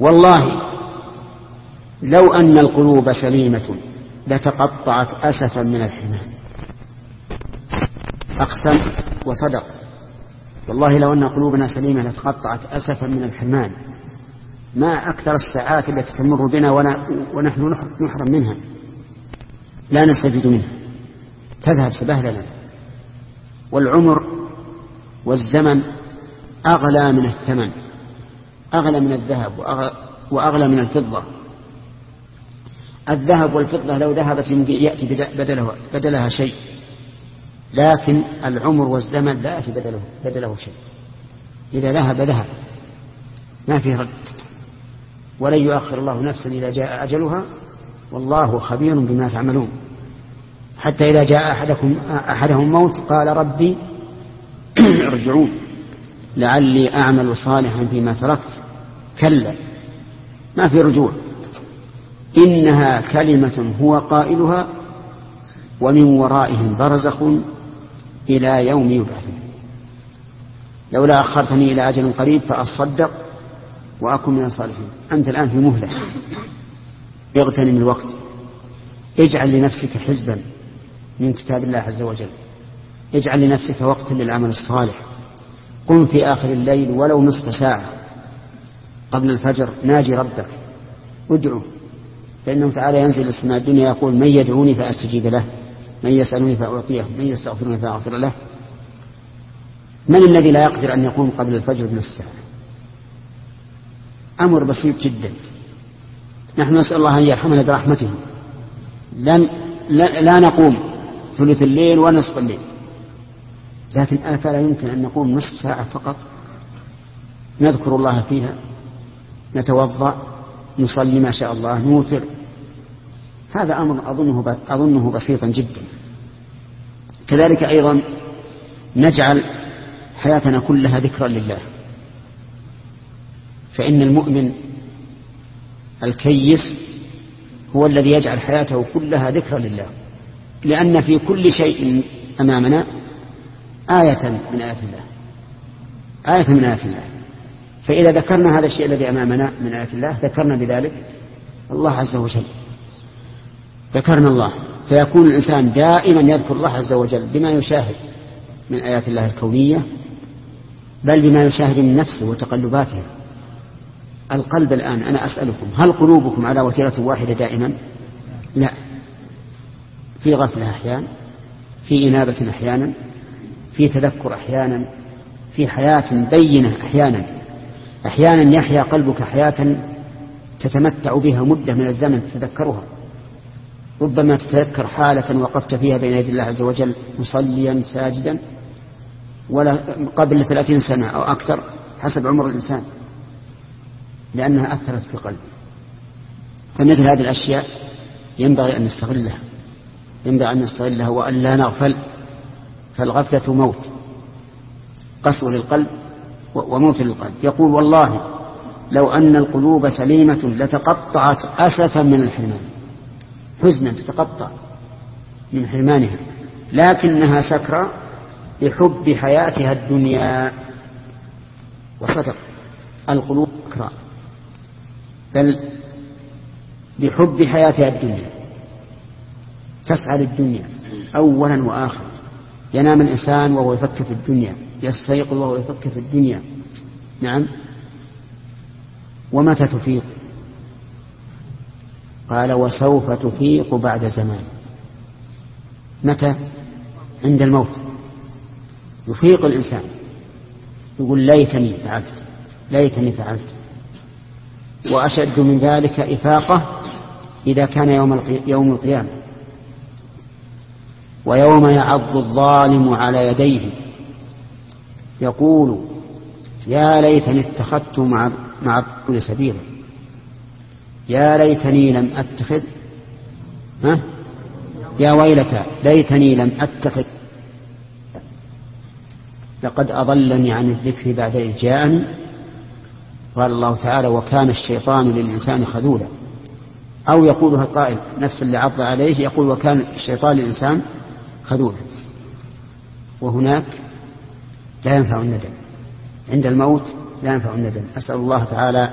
والله لو أن القلوب سليمة لتقطعت أسفا من الحمام أقسم وصدق. والله لو أن قلوبنا سليمة لتقطعت أسفا من الحرمان ما أكثر الساعات التي تمر بنا ونحن نحرم منها. لا نستفيد منها. تذهب سبهللا والعمر والزمن أغلى من الثمن. أغلى من الذهب وأغلى من الفضة. الذهب والفضة لو ذهبت يأتي بدلها, بدلها شيء. لكن العمر والزمن لا يأتي بدله, بدله شيء. إذا ذهب ذهب. ما فيه رد. ولن يؤخر الله نفسا إذا جاء أجلها. والله خبير بما تعملون. حتى إذا جاء أحدكم أحدهم موت قال ربي ارجعون. لعلي أعمل صالحا فيما تركت. كلا. ما في رجوع. إنها كلمة هو قائلها ومن ورائهم برزخ إلى يوم يبعثون. لولا أخرتني إلى أجل قريب فأصدق وأكن من الصالحين. أنت الآن في مهلة. اغتنم الوقت. اجعل لنفسك حزبا من كتاب الله عز وجل. اجعل لنفسك وقتا للعمل الصالح. قم في آخر الليل ولو نصف ساعة قبل الفجر ناجي ربك. ادعو. فإنه تعالى ينزل السماء الدنيا يقول من يدعوني فأستجيب له من يسألني فأعطيه من يستغفرني فأغفر له. من الذي لا يقدر أن يقوم قبل الفجر بنصف ساعة؟ أمر بسيط جدا. نحن نسأل الله أن يرحمنا برحمته. لن لا, لا نقوم ثلث الليل ونصف الليل. لكن أفلا يمكن أن نقوم نصف ساعة فقط. نذكر الله فيها نتوضأ نصلي ما شاء الله نوتر. هذا أمر أظنه, أظنه بسيطا جدا. كذلك أيضا نجعل حياتنا كلها ذكرا لله. فإن المؤمن الكيس هو الذي يجعل حياته كلها ذكرا لله. لأن في كل شيء أمامنا آية من آيات الله. آية من آيات الله. فإذا ذكرنا هذا الشيء الذي أمامنا من آيات الله ذكرنا بذلك الله عز وجل. ذكرنا الله. فيكون الإنسان دائما يذكر الله عز وجل بما يشاهد من آيات الله الكونية بل بما يشاهد من نفسه وتقلباته. القلب الآن أنا أسألكم هل قلوبكم على وتيرة واحدة دائما؟ لا. في غفلة أحيانا في إنابة أحيانا في تذكر أحيانا في حياة بينة أحيانا. أحيانا يحيا قلبك حياة تتمتع بها مدة من الزمن تتذكرها. ربما تتذكر حالة وقفت فيها بين يدي الله عز وجل مصليا ساجدا ولا قبل ثلاثين سنة أو أكثر حسب عمر الإنسان لأنها أثرت في قلبه فمثل هذه الأشياء ينبغي أن نستغلها. ينبغي أن نستغلها وأن لا نغفل فالغفلة موت. قسو للقلب وموت للقلب. يقول والله لو أن القلوب سليمة لتقطعت أسفا من الحرمان. حزنا تتقطع من حرمانها. لكنها سكرى بحب حياتها الدنيا. وصدق. القلوب سكرى بل بحب حياتها الدنيا. تسعى للدنيا أولا وآخرا. ينام الإنسان وهو يفكر في الدنيا يستيقظ وهو يفكر في الدنيا. نعم. ومتى تفيق؟ قال وسوف تفيق بعد زمان. متى؟ عند الموت. يفيق الإنسان. يقول ليتني فعلت ليتني فعلت. وأشد من ذلك إفاقة إذا كان يوم يوم القيامة. ويوم يعض الظالم على يديه يقول يا ليتني اتخذت مع مع الرسول سبيلا. يا ليتني لم أتخذ ها؟ يا ويلتى ليتني لم أتخذ. لقد أضلني عن الذكر بعد إذ جاءني. قال الله تعالى وكان الشيطان للإنسان خذولا. أو يقولها القائل نفس اللي عض عليه يقول وكان الشيطان للإنسان خذولا وهناك لا ينفع الندم. عند الموت لا ينفع الندم. أسأل الله تعالى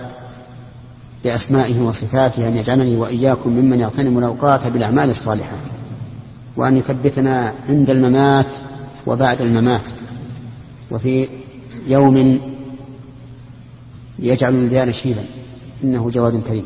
بأسمائه وصفاته أن يجعلني وإياكم ممن يغتنم الأوقات بالأعمال الصالحة وأن يثبتنا عند الممات وبعد الممات. وفي يوم يجعل الولدان شيبا. إنه جواد كريم.